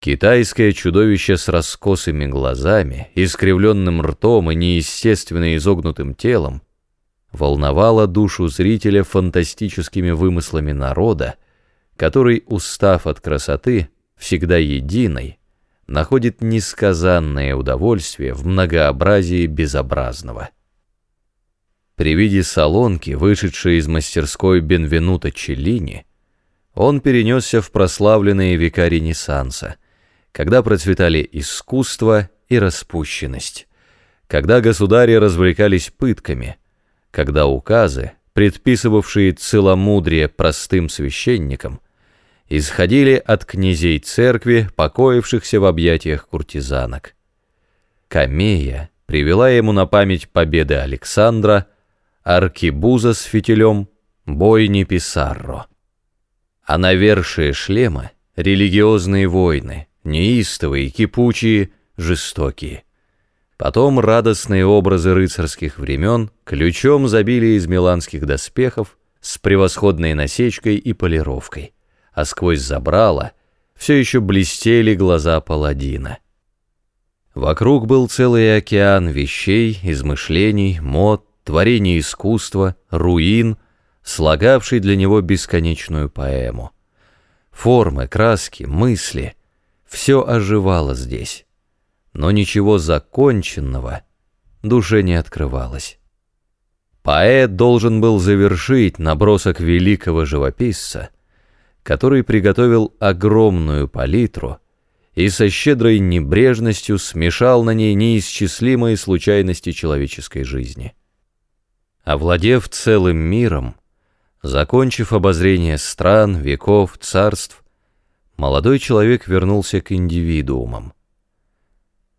Китайское чудовище с раскосыми глазами, искривленным ртом и неестественно изогнутым телом волновало душу зрителя фантастическими вымыслами народа, который, устав от красоты, всегда единой, находит несказанное удовольствие в многообразии безобразного. При виде салонки, вышедшей из мастерской Бенвенута Челлини, он перенесся в прославленные века Ренессанса, когда процветали искусство и распущенность, когда государи развлекались пытками, когда указы, предписывавшие целомудрие простым священникам, исходили от князей церкви, покоившихся в объятиях куртизанок. Камея привела ему на память победы Александра, аркибуза с фитилем, бойни Писарро. А навершие шлема — религиозные войны — неистовые, кипучие, жестокие. Потом радостные образы рыцарских времен ключом забили из миланских доспехов с превосходной насечкой и полировкой, а сквозь забрала все еще блестели глаза паладина. Вокруг был целый океан вещей, измышлений, мод, творений искусства, руин, слагавший для него бесконечную поэму. Формы, краски, мысли — все оживало здесь, но ничего законченного душе не открывалось. Поэт должен был завершить набросок великого живописца, который приготовил огромную палитру и со щедрой небрежностью смешал на ней неисчислимые случайности человеческой жизни. Овладев целым миром, закончив обозрение стран, веков, царств, молодой человек вернулся к индивидуумам.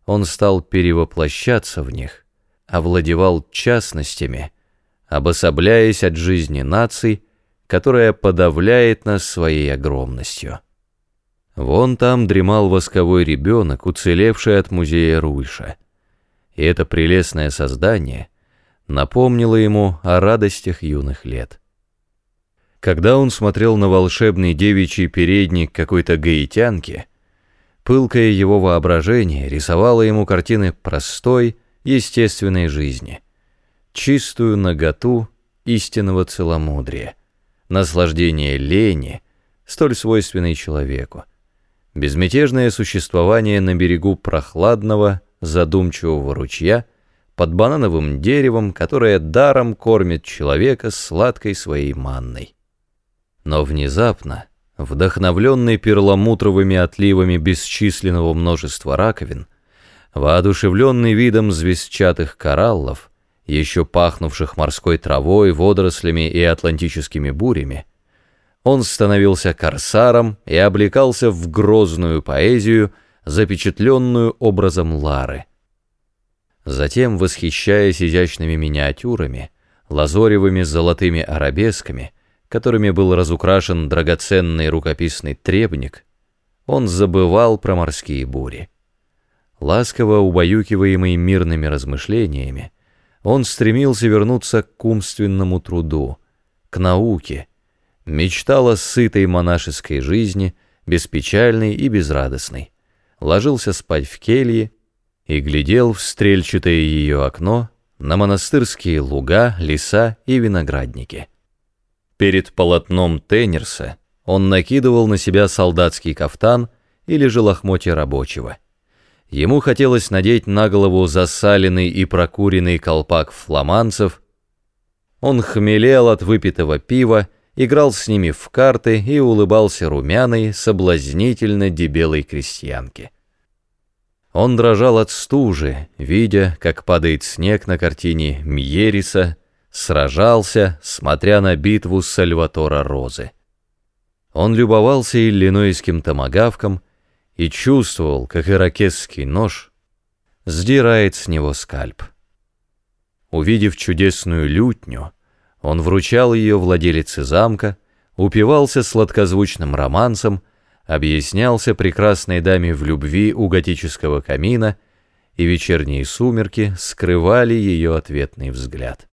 Он стал перевоплощаться в них, овладевал частностями, обособляясь от жизни наций, которая подавляет нас своей огромностью. Вон там дремал восковой ребенок, уцелевший от музея Рульша. И это прелестное создание напомнило ему о радостях юных лет. Когда он смотрел на волшебный девичий передник какой-то гаитянки, пылкое его воображение рисовало ему картины простой, естественной жизни, чистую наготу истинного целомудрия, наслаждение лени, столь свойственной человеку, безмятежное существование на берегу прохладного, задумчивого ручья под банановым деревом, которое даром кормит человека сладкой своей манной. Но внезапно, вдохновленный перламутровыми отливами бесчисленного множества раковин, воодушевленный видом звездчатых кораллов, еще пахнувших морской травой, водорослями и атлантическими бурями, он становился корсаром и облекался в грозную поэзию, запечатленную образом Лары. Затем, восхищаясь изящными миниатюрами, лазоревыми золотыми арабесками, которыми был разукрашен драгоценный рукописный требник, он забывал про морские бури. Ласково убаюкиваемый мирными размышлениями, он стремился вернуться к умственному труду, к науке, мечтал о сытой монашеской жизни, беспечальной и безрадостной, ложился спать в келье и глядел в стрельчатое ее окно на монастырские луга, леса и виноградники. Перед полотном Теннерса он накидывал на себя солдатский кафтан или же лохмотья рабочего. Ему хотелось надеть на голову засаленный и прокуренный колпак фламанцев. Он хмелел от выпитого пива, играл с ними в карты и улыбался румяной, соблазнительно дебелой крестьянке. Он дрожал от стужи, видя, как падает снег на картине Мьериса сражался, смотря на битву Сальватора Розы. Он любовался иллинойским томагавком и чувствовал, как иракесский нож сдирает с него скальп. Увидев чудесную лютню, он вручал ее владелице замка, упивался сладкозвучным романсом, объяснялся прекрасной даме в любви у готического камина, и вечерние сумерки скрывали ее ответный взгляд.